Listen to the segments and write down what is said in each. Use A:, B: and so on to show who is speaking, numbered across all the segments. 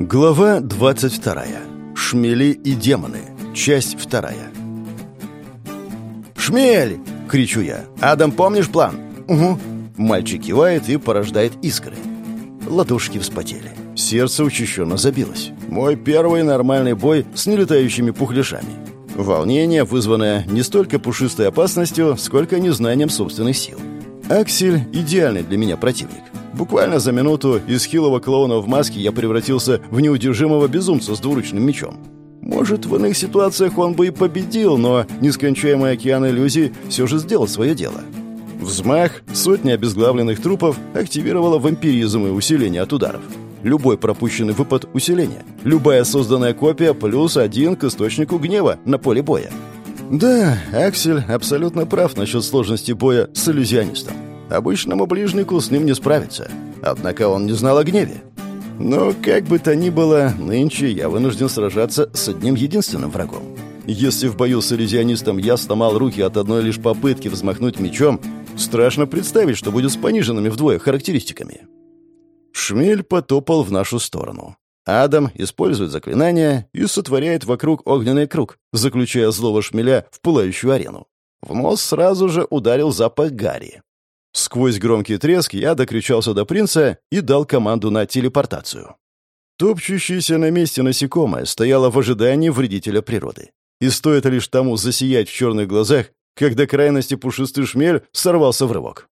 A: Глава 22. Шмели и демоны. Часть вторая. «Шмель!» — кричу я. «Адам, помнишь план?» «Угу». Мальчик кивает и порождает искры. Ладошки вспотели. Сердце учащенно забилось. Мой первый нормальный бой с нелетающими пухляшами. Волнение, вызванное не столько пушистой опасностью, сколько незнанием собственных сил. Аксель — идеальный для меня противник. Буквально за минуту из хилого клоуна в маске я превратился в неудержимого безумца с двуручным мечом. Может, в иных ситуациях он бы и победил, но нескончаемый океан иллюзий все же сделал свое дело. Взмах, сотни обезглавленных трупов активировала вампиризм и усиление от ударов. Любой пропущенный выпад — усиление. Любая созданная копия плюс один к источнику гнева на поле боя. Да, Аксель абсолютно прав насчет сложности боя с иллюзионистом. Обычному ближнику с ним не справиться. Однако он не знал о гневе. Но, как бы то ни было, нынче я вынужден сражаться с одним единственным врагом. Если в бою с иллюзионистом я сломал руки от одной лишь попытки взмахнуть мечом, страшно представить, что будет с пониженными вдвое характеристиками. Шмель потопал в нашу сторону. Адам использует заклинание и сотворяет вокруг огненный круг, заключая злого шмеля в пылающую арену. В нос сразу же ударил запах гари. Сквозь громкий треск я докричался до принца и дал команду на телепортацию. Топчущееся на месте насекомое стояло в ожидании вредителя природы. И стоит лишь тому засиять в черных глазах, когда крайности пушистый шмель сорвался в рывок.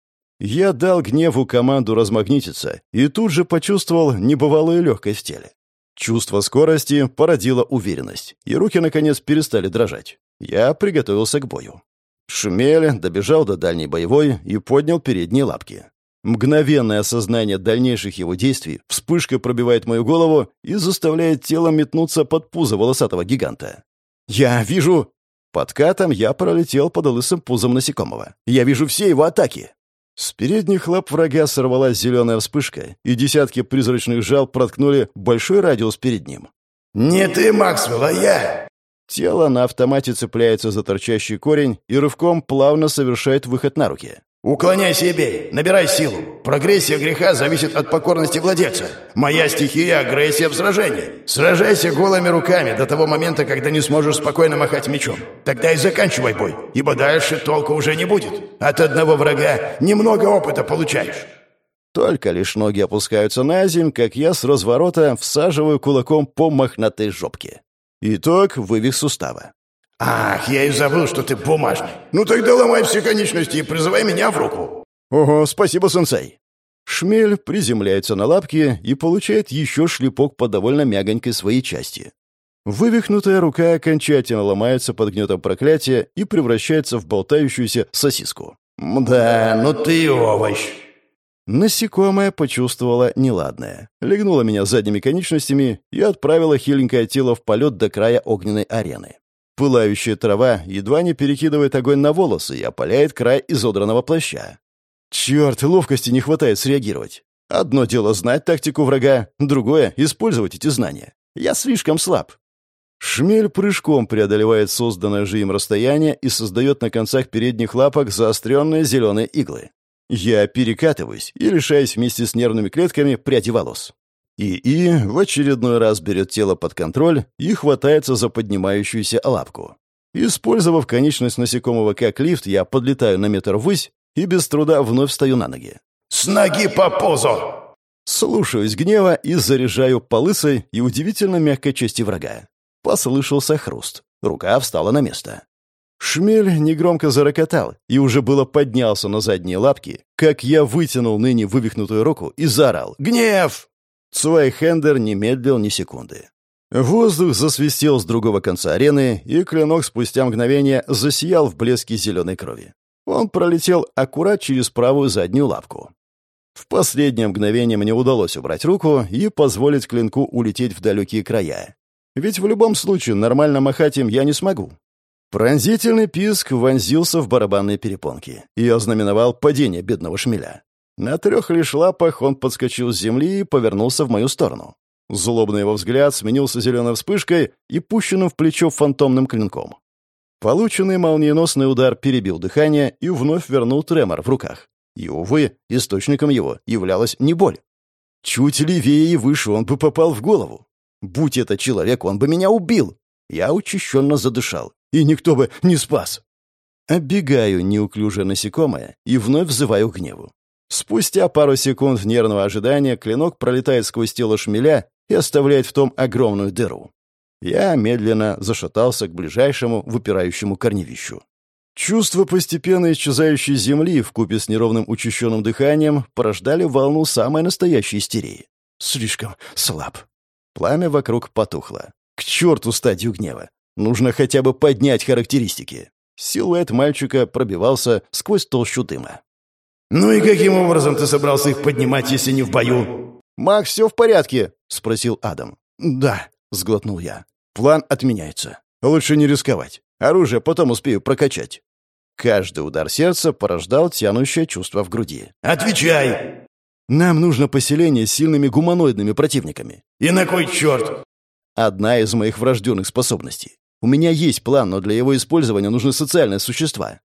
A: Я дал гневу команду размагнититься и тут же почувствовал небывалую легкость в теле. Чувство скорости породило уверенность, и руки, наконец, перестали дрожать. Я приготовился к бою. Шмель добежал до дальней боевой и поднял передние лапки. Мгновенное осознание дальнейших его действий вспышкой пробивает мою голову и заставляет тело метнуться под пузо волосатого гиганта. «Я вижу...» Подкатом я пролетел под лысым пузом насекомого. «Я вижу все его атаки!» С передних лап врага сорвалась зеленая вспышка, и десятки призрачных жал проткнули большой радиус перед ним.
B: «Не ты, Максвелл, а я!»
A: Тело на автомате цепляется за торчащий корень и рывком плавно совершает выход на руки.
B: «Уклоняйся и бей! Набирай силу! Прогрессия греха зависит от покорности владельца. Моя стихия — агрессия в сражении. Сражайся голыми руками до того момента, когда не сможешь спокойно махать мечом. Тогда и заканчивай бой, ибо дальше толку уже не будет. От одного врага немного опыта получаешь».
A: Только лишь ноги опускаются на земь, как я с разворота всаживаю кулаком по мохнатой жопке. Итог — вывих сустава.
B: «Ах, я и забыл, что ты бумажный. Ну тогда ломай все конечности и призывай меня в руку».
A: «Ого, спасибо, сенсей». Шмель приземляется на лапки и получает еще шлепок по довольно мягонькой своей части. Вывихнутая рука окончательно ломается под гнетом проклятия и превращается в болтающуюся сосиску.
B: «Да, ну ты овощ!»
A: Насекомое почувствовало неладное. Легнуло меня задними конечностями и отправило хиленькое тело в полет до края огненной арены. Пылающая трава едва не перекидывает огонь на волосы и опаляет край изодранного плаща. Черт, ловкости не хватает среагировать. Одно дело знать тактику врага, другое — использовать эти знания. Я слишком слаб. Шмель прыжком преодолевает созданное же им расстояние и создает на концах передних лапок заостренные зеленые иглы. Я перекатываюсь и лишаюсь вместе с нервными клетками пряди волос. ИИ в очередной раз берет тело под контроль и хватается за поднимающуюся лапку. Использовав конечность насекомого как лифт, я подлетаю на метр ввысь и без труда вновь встаю на ноги.
B: «С ноги по позу!»
A: Слушаюсь гнева и заряжаю по лысой и удивительно мягкой части врага. Послышался хруст. Рука встала на место. Шмель негромко зарокотал и уже было поднялся на задние лапки, как я вытянул ныне вывихнутую руку и заорал «Гнев!». Цвайхендер не медлил ни секунды. Воздух засвистел с другого конца арены, и клинок спустя мгновение засиял в блеске зеленой крови. Он пролетел аккурат через правую заднюю лапку. В последнее мгновение мне удалось убрать руку и позволить клинку улететь в далекие края. Ведь в любом случае нормально махать им я не смогу. Пронзительный писк вонзился в барабанные перепонки и ознаменовал падение бедного шмеля. На трех лишь лапах он подскочил с земли и повернулся в мою сторону. Злобный его взгляд сменился зеленой вспышкой и пущенным в плечо фантомным клинком. Полученный молниеносный удар перебил дыхание и вновь вернул тремор в руках. И, увы, источником его являлась не боль. Чуть левее и выше он бы попал в голову. Будь это человек, он бы меня убил. Я учащенно задышал, и никто бы не спас. Оббегаю неуклюже насекомое и вновь взываю гневу. Спустя пару секунд нервного ожидания клинок пролетает сквозь тело шмеля и оставляет в том огромную дыру. Я медленно зашатался к ближайшему выпирающему корневищу. Чувство постепенно исчезающей земли вкупе с неровным учащенным дыханием порождали волну самой настоящей истерии. Слишком слаб. Пламя вокруг потухло. К черту стадию гнева. Нужно хотя бы поднять характеристики. Силуэт мальчика пробивался сквозь толщу дыма.
B: «Ну и каким образом ты собрался их поднимать, если не в бою?»
A: «Макс, все в порядке?» — спросил Адам. «Да», — сглотнул я. «План отменяется. Лучше не рисковать. Оружие потом успею прокачать». Каждый удар сердца порождал тянущее чувство в груди.
B: «Отвечай!»
A: «Нам нужно поселение с сильными гуманоидными противниками».
B: «И на кой черт?»
A: «Одна из моих врожденных способностей. У меня есть план, но для его использования нужны социальные существа.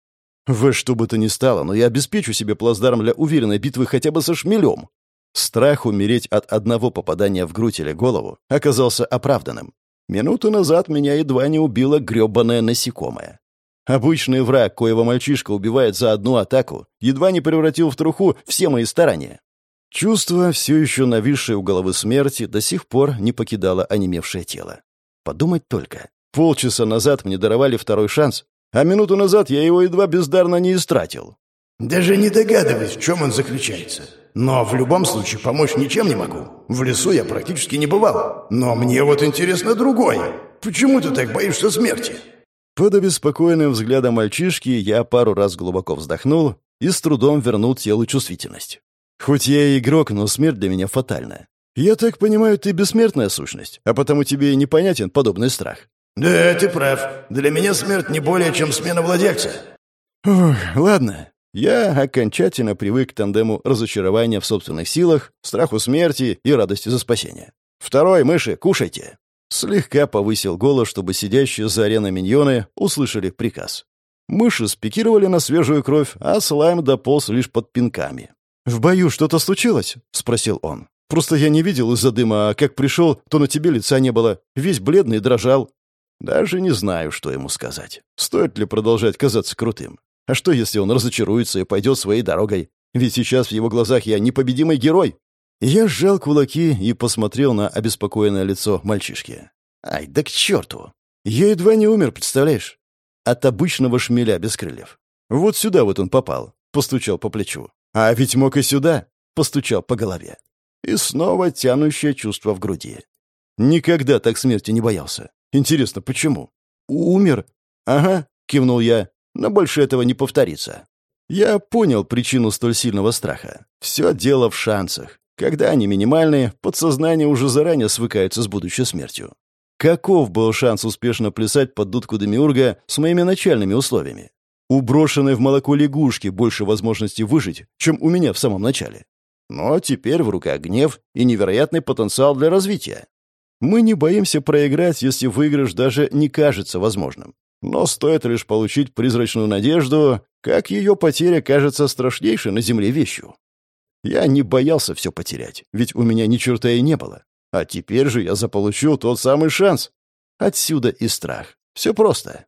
A: Во что бы то ни стало, но я обеспечу себе плацдарм для уверенной битвы хотя бы со шмелем». Страх умереть от одного попадания в грудь или голову оказался оправданным. Минуту назад меня едва не убило грёбаное насекомое. Обычный враг, коего мальчишка убивает за одну атаку, едва не превратил в труху все мои старания. Чувство, все еще нависшее у головы смерти, до сих пор не покидало онемевшее тело. Подумать только. Полчаса назад мне даровали второй шанс, а минуту назад я его едва бездарно не истратил.
B: «Даже не догадываюсь, в чем он заключается. Но в любом случае помочь ничем не могу. В лесу я практически не бывал. Но мне вот интересно другое. Почему ты так боишься смерти?»
A: Под обеспокоенным взглядом мальчишки я пару раз глубоко вздохнул и с трудом вернул телу чувствительность. «Хоть я и игрок, но смерть для меня фатальна. Я так понимаю, ты бессмертная сущность, а потому тебе и непонятен подобный страх».
B: «Да, ты прав. Для меня смерть не более, чем смена владельца».
A: «Ох, ладно. Я окончательно привык к тандему разочарования в собственных силах, страху смерти и радости за спасение. «Второй, мыши, кушайте!» Слегка повысил голос, чтобы сидящие за ареной миньоны услышали приказ. Мыши спикировали на свежую кровь, а слайм дополз лишь под пинками. «В бою что-то случилось?» — спросил он. «Просто я не видел из-за дыма, а как пришел, то на тебе лица не было. Весь бледный дрожал». Даже не знаю, что ему сказать. Стоит ли продолжать казаться крутым? А что, если он разочаруется и пойдет своей дорогой? Ведь сейчас в его глазах я непобедимый герой. Я сжал кулаки и посмотрел на обеспокоенное лицо мальчишки. Ай, да к черту! Я едва не умер, представляешь? От обычного шмеля без крыльев. Вот сюда вот он попал, постучал по плечу. А ведь мог и сюда, постучал по голове. И снова тянущее чувство в груди. Никогда так смерти не боялся. Интересно, почему? Умер? Ага, кивнул я но больше этого не повторится. Я понял причину столь сильного страха. Все дело в шансах. Когда они минимальные, подсознание уже заранее свыкается с будущей смертью. Каков был шанс успешно плясать под дудку Демиурга с моими начальными условиями? У брошенной в молоко лягушки больше возможностей выжить, чем у меня в самом начале. Но теперь в руках гнев и невероятный потенциал для развития. Мы не боимся проиграть, если выигрыш даже не кажется возможным. Но стоит лишь получить призрачную надежду, как ее потеря кажется страшнейшей на земле вещью. Я не боялся все потерять, ведь у меня ни черта и не было. А теперь же я заполучу тот самый шанс. Отсюда и страх. Все просто.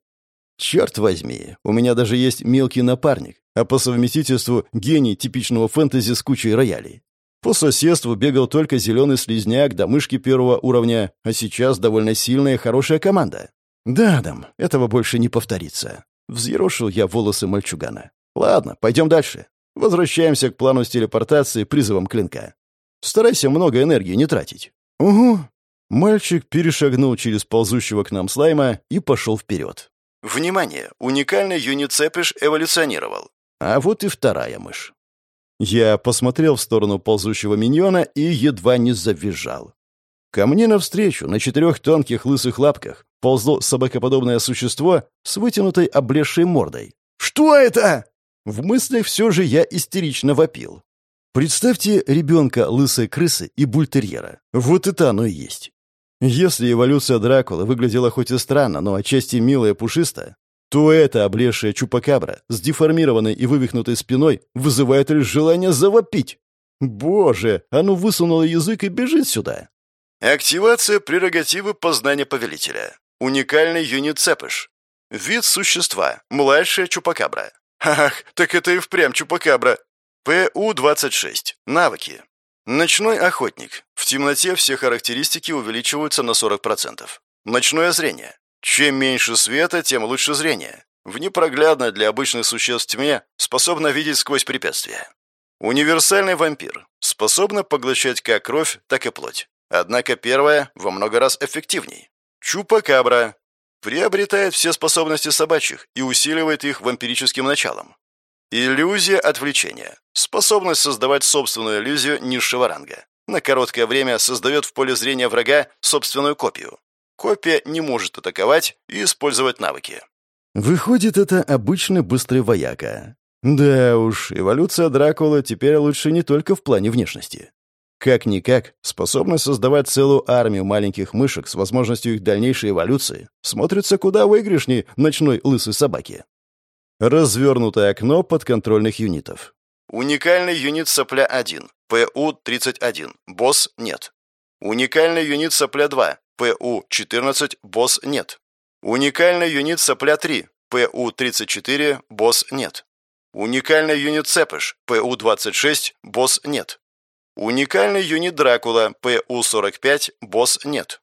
A: Черт возьми, у меня даже есть мелкий напарник, а по совместительству гений типичного фэнтези с кучей роялей. По соседству бегал только зеленый слизняк до мышки первого уровня, а сейчас довольно сильная и хорошая команда. «Да, Адам, этого больше не повторится». Взъерошил я волосы мальчугана. «Ладно, пойдем дальше. Возвращаемся к плану с телепортацией призывом клинка. Старайся много энергии не тратить». «Угу». Мальчик перешагнул через ползущего к нам слайма и пошел вперед. «Внимание! Уникальный юницепиш эволюционировал. А вот и вторая мышь». Я посмотрел в сторону ползущего миньона и едва не завизжал. Ко мне навстречу на четырех тонких лысых лапках ползло собакоподобное существо с вытянутой облезшей мордой. «Что это?» В мыслях все же я истерично вопил. Представьте ребенка лысой крысы и бультерьера. Вот это оно и есть. Если эволюция Дракулы выглядела хоть и странно, но отчасти милая и пушистая, то эта облезшая чупакабра с деформированной и вывихнутой спиной вызывает лишь желание завопить. Боже, оно высунуло язык и бежит сюда. Активация прерогативы познания повелителя. Уникальный юнит цепыш. Вид существа. Младшая чупакабра. Ах, так это и впрямь чупакабра. ПУ-26. Навыки. Ночной охотник. В темноте все характеристики увеличиваются на 40%. Ночное зрение. Чем меньше света, тем лучше зрение. В непроглядной для обычных существ тьме способна видеть сквозь препятствия. Универсальный вампир. Способна поглощать как кровь, так и плоть. Однако первая во много раз эффективней. Чупакабра. Приобретает все способности собачьих и усиливает их вампирическим началом. Иллюзия отвлечения. Способность создавать собственную иллюзию низшего ранга. На короткое время создает в поле зрения врага собственную копию. Копия не может атаковать и использовать навыки. Выходит, это обычный быстрый вояка. Да уж, эволюция Дракулы теперь лучше не только в плане внешности. Как-никак, способность создавать целую армию маленьких мышек с возможностью их дальнейшей эволюции смотрится куда выигрышней ночной лысой собаки. Развернутое окно подконтрольных юнитов. Уникальный юнит сопля-1, ПУ-31, босс нет. Уникальный юнит сопля-2, ПУ-14, босс нет. Уникальный юнит сопля-3, ПУ-34, босс нет. Уникальный юнит цепыш, ПУ-26, босс нет. Уникальный юнит Дракула, ПУ-45, босс нет.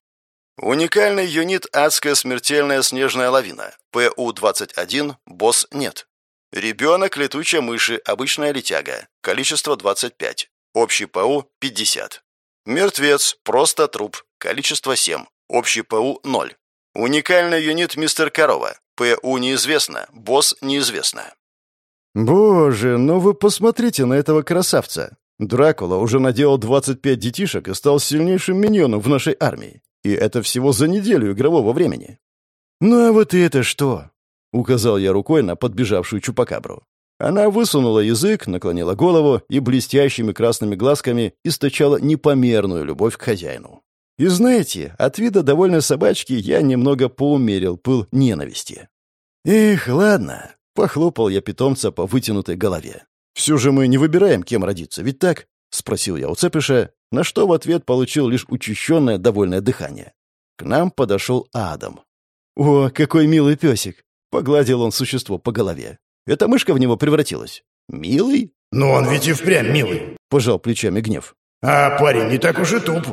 A: Уникальный юнит «Адская смертельная снежная лавина». ПУ-21, босс нет. Ребенок летучая мыши, обычная летяга. Количество 25. Общий ПУ 50. Мертвец, просто труп. Количество 7. Общий ПУ 0. Уникальный юнит мистер Корова. ПУ неизвестно, босс неизвестно. Боже, ну вы посмотрите на этого красавца. Дракула уже наделал 25 детишек и стал сильнейшим миньоном в нашей армии. И это всего за неделю игрового времени. «Ну а вот и это что?» — указал я рукой на подбежавшую чупакабру. Она высунула язык, наклонила голову и блестящими красными глазками источала непомерную любовь к хозяину. И знаете, от вида довольной собачки я немного поумерил пыл ненависти. «Эх, ладно», — похлопал я питомца по вытянутой голове. «Все же мы не выбираем, кем родиться, ведь так?» — спросил я у цепиша, на что в ответ получил лишь учащенное довольное дыхание. К нам подошел Адам. «О, какой милый песик!» — погладил он существо по голове. «Эта мышка в него превратилась». «Милый?»
B: «Но он ведь и впрямь милый!»
A: — пожал плечами гнев.
B: «А парень не так уж и туп!»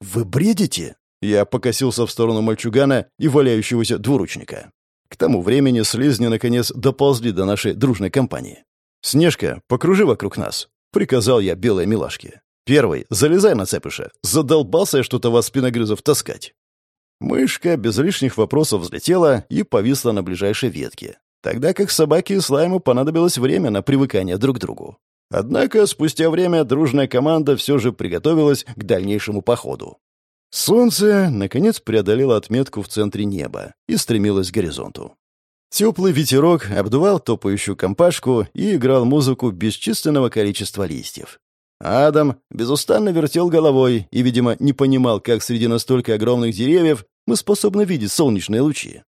A: «Вы бредите?» Я покосился в сторону мальчугана и валяющегося двуручника. К тому времени слизни наконец доползли до нашей дружной компании. «Снежка, покружи вокруг нас», — приказал я белой милашке. Первый, залезай на цепыша. Задолбался я что-то вас спиногрызов таскать. Мышка без лишних вопросов взлетела и повисла на ближайшей ветке, тогда как собаке и слайму понадобилось время на привыкание друг к другу. Однако спустя время дружная команда все же приготовилась к дальнейшему походу. Солнце, наконец, преодолело отметку в центре неба и стремилось к горизонту. Теплый ветерок обдувал топающую компашку и играл музыку бесчисленного количества листьев. Адам безустанно вертел головой и, видимо, не понимал, как среди настолько огромных деревьев мы способны видеть солнечные лучи.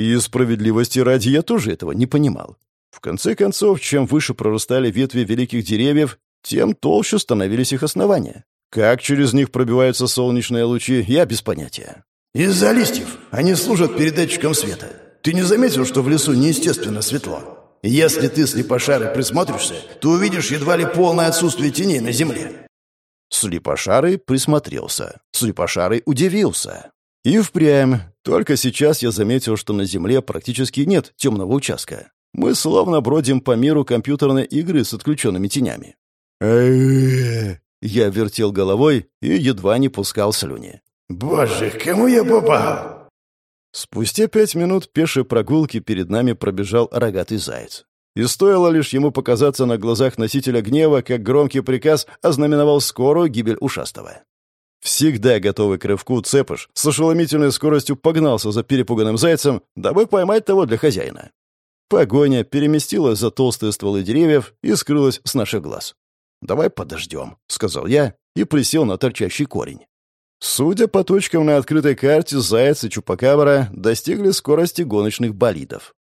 A: И справедливости ради я тоже этого не понимал. В конце концов, чем выше прорастали ветви великих деревьев, тем толще становились их основания. Как через них пробиваются солнечные лучи, я без понятия.
B: «Из-за листьев. Они служат передатчиком света. Ты не заметил, что в лесу неестественно светло?» Если ты, слепошарый, присмотришься, то увидишь едва ли полное отсутствие теней на земле».
A: Слепошарый присмотрелся. Слепошарый удивился. И впрямь. Только сейчас я заметил, что на земле практически нет темного участка. Мы словно бродим по миру компьютерной игры с отключенными тенями. Я вертел головой и едва не пускал слюни.
B: «Боже, кому я попал?»
A: Спустя пять минут пешей прогулки перед нами пробежал рогатый заяц. И стоило лишь ему показаться на глазах носителя гнева, как громкий приказ ознаменовал скорую гибель ушастого. Всегда готовый к рывку цепыш с ошеломительной скоростью погнался за перепуганным зайцем, дабы поймать того для хозяина. Погоня переместилась за толстые стволы деревьев и скрылась с наших глаз. «Давай подождем», — сказал я и присел на торчащий корень. Судя по точкам на открытой карте, Заяц и Чупакабра достигли скорости гоночных болидов.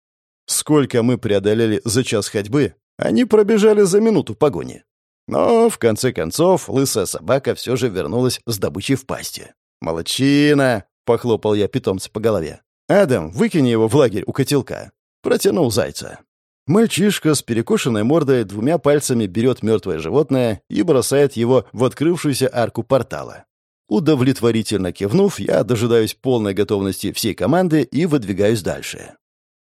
A: Сколько мы преодолели за час ходьбы, они пробежали за минуту погони. Но, в конце концов, лысая собака все же вернулась с добычей в пасти. «Молодчина!» — похлопал я питомца по голове. «Адам, выкини его в лагерь у котелка». Протянул зайца. Мальчишка с перекошенной мордой двумя пальцами берет мертвое животное и бросает его в открывшуюся арку портала. Удовлетворительно кивнув, я дожидаюсь полной готовности всей команды и выдвигаюсь дальше.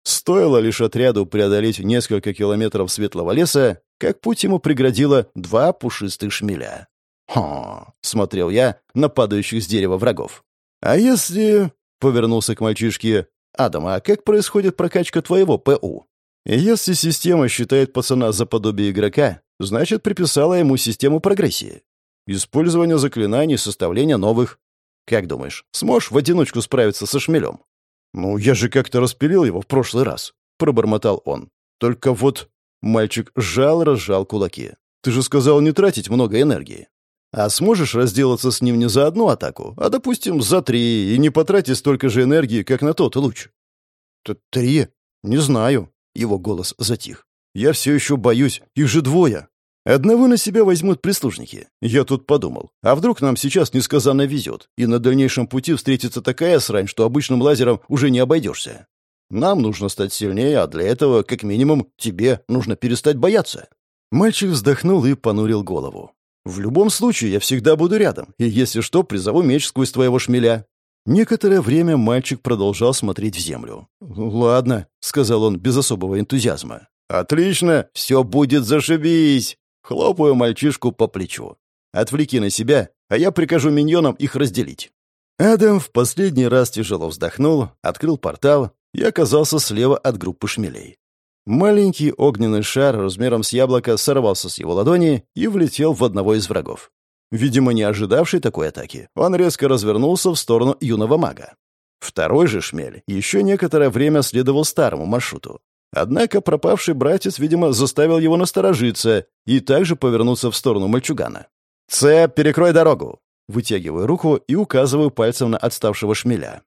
A: Стоило лишь отряду преодолеть несколько километров светлого леса, как путь ему преградило два пушистых шмеля. «Хо!» — смотрел я на падающих с дерева врагов. «А если...» — повернулся к мальчишке. «Адам, а как происходит прокачка твоего ПУ?» «Если система считает пацана за подобие игрока, значит, приписала ему систему прогрессии. Использование заклинаний, составление новых. Как думаешь, сможешь в одиночку справиться со шмелем?» «Ну, я же как-то распилил его в прошлый раз», — пробормотал он. «Только вот...» Мальчик сжал-разжал кулаки. «Ты же сказал не тратить много энергии. А сможешь разделаться с ним не за одну атаку, а, допустим, за три, и не потратить столько же энергии, как на тот луч?» «Три? Не знаю». Его голос затих. «Я все еще боюсь. Их же двое. Одного на себя возьмут прислужники. Я тут подумал, а вдруг нам сейчас несказанно везет, и на дальнейшем пути встретится такая срань, что обычным лазером уже не обойдешься. Нам нужно стать сильнее, а для этого, как минимум, тебе нужно перестать бояться». Мальчик вздохнул и понурил голову. «В любом случае, я всегда буду рядом, и если что, призову меч сквозь твоего шмеля». Некоторое время мальчик продолжал смотреть в землю. «Ладно», — сказал он без особого энтузиазма. «Отлично, все будет зашибись!» Хлопаю мальчишку по плечу. «Отвлеки на себя, а я прикажу миньонам их разделить». Адам в последний раз тяжело вздохнул, открыл портал и оказался слева от группы шмелей. Маленький огненный шар размером с яблоко сорвался с его ладони и влетел в одного из врагов. Видимо, не ожидавший такой атаки, он резко развернулся в сторону юного мага. Второй же шмель еще некоторое время следовал старому маршруту. Однако пропавший братец, видимо, заставил его насторожиться и также повернуться в сторону мальчугана. «Цеп, перекрой дорогу!» Вытягиваю руку и указываю пальцем на отставшего шмеля.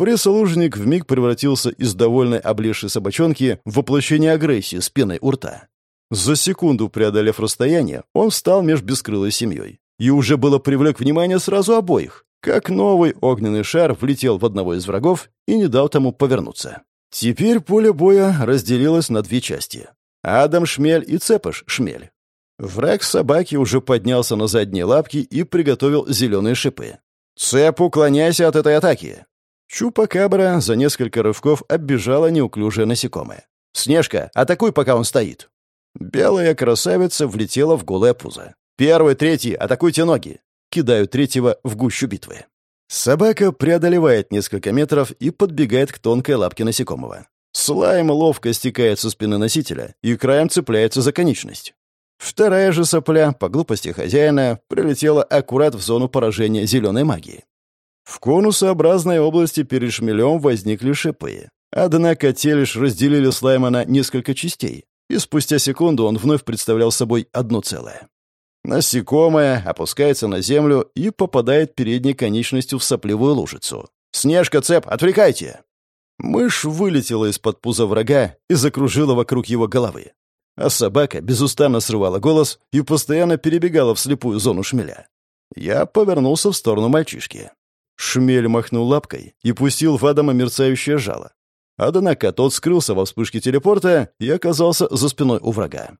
A: Прислужник вмиг превратился из довольной облезшей собачонки в воплощение агрессии с пеной у рта. За секунду преодолев расстояние, он встал меж бескрылой семьей. И уже было привлек внимание сразу обоих, как новый огненный шар влетел в одного из врагов и не дал тому повернуться. Теперь поле боя разделилось на две части. Адам Шмель и Цепыш Шмель. Враг собаки уже поднялся на задние лапки и приготовил зеленые шипы. «Цеп, уклоняйся от этой атаки!» Чупакабра за несколько рывков оббежала неуклюжее насекомое. «Снежка, атакуй, пока он стоит!» Белая красавица влетела в голое пузо. «Первый, третий, атакуйте ноги!» Кидаю третьего в гущу битвы. Собака преодолевает несколько метров и подбегает к тонкой лапке насекомого. Слайм ловко стекает со спины носителя и краем цепляется за конечность. Вторая же сопля, по глупости хозяина, прилетела аккурат в зону поражения зеленой магии. В конусообразной области перед шмелем возникли шипы. Однако те лишь разделили слайма на несколько частей, и спустя секунду он вновь представлял собой одно целое. Насекомое опускается на землю и попадает передней конечностью в сопливую лужицу. «Снежка, цеп, отвлекайте!» Мышь вылетела из-под пуза врага и закружила вокруг его головы. А собака безустанно срывала голос и постоянно перебегала в слепую зону шмеля. Я повернулся в сторону мальчишки. Шмель махнул лапкой и пустил в Адама мерцающее жало. Однако тот скрылся во вспышке телепорта и оказался за спиной у врага.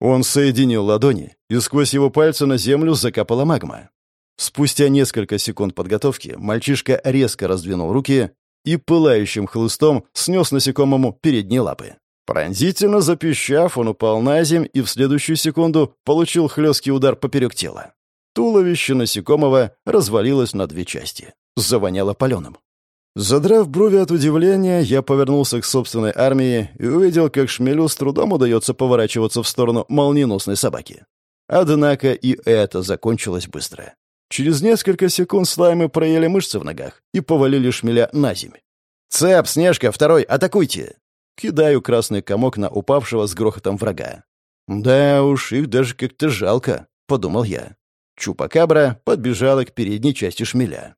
A: Он соединил ладони, и сквозь его пальцы на землю закапала магма. Спустя несколько секунд подготовки мальчишка резко раздвинул руки и пылающим хлыстом снес насекомому передние лапы. Пронзительно запищав, он упал на земь и в следующую секунду получил хлесткий удар поперек тела. Туловище насекомого развалилось на две части. Завоняло паленым. Задрав брови от удивления, я повернулся к собственной армии и увидел, как шмелю с трудом удается поворачиваться в сторону молниеносной собаки. Однако и это закончилось быстро. Через несколько секунд слаймы проели мышцы в ногах и повалили шмеля на земь. «Цеп, Снежка, второй, атакуйте!» Кидаю красный комок на упавшего с грохотом врага. «Да уж, их даже как-то жалко», — подумал я. Чупакабра подбежала к передней части шмеля.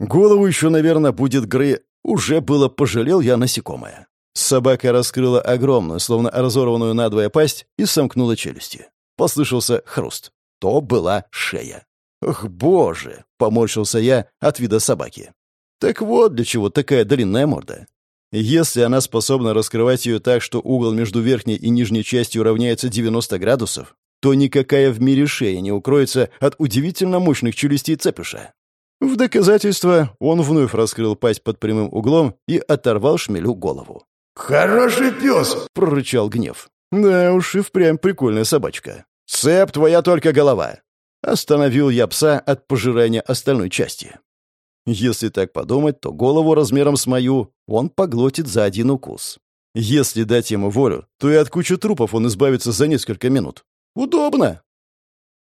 A: Голову еще, наверное, будет Грей. Уже было пожалел я насекомое. Собака раскрыла огромную, словно разорванную надвое пасть, и сомкнула челюсти. послышался хруст. То была шея. «Ах, боже!» — поморщился я от вида собаки. «Так вот для чего такая длинная морда. Если она способна раскрывать ее так, что угол между верхней и нижней частью равняется 90 градусов, то никакая в мире шея не укроется от удивительно мощных челюстей цепиша. В доказательство он вновь раскрыл пасть под прямым углом и оторвал шмелю голову.
B: «Хороший пес!»
A: — прорычал гнев. «Да уж и впрямь прикольная собачка. Цеп твоя только голова!» Остановил я пса от пожирания остальной части. Если так подумать, то голову размером с мою он поглотит за один укус. Если дать ему волю, то и от кучи трупов он избавится за несколько минут. Удобно.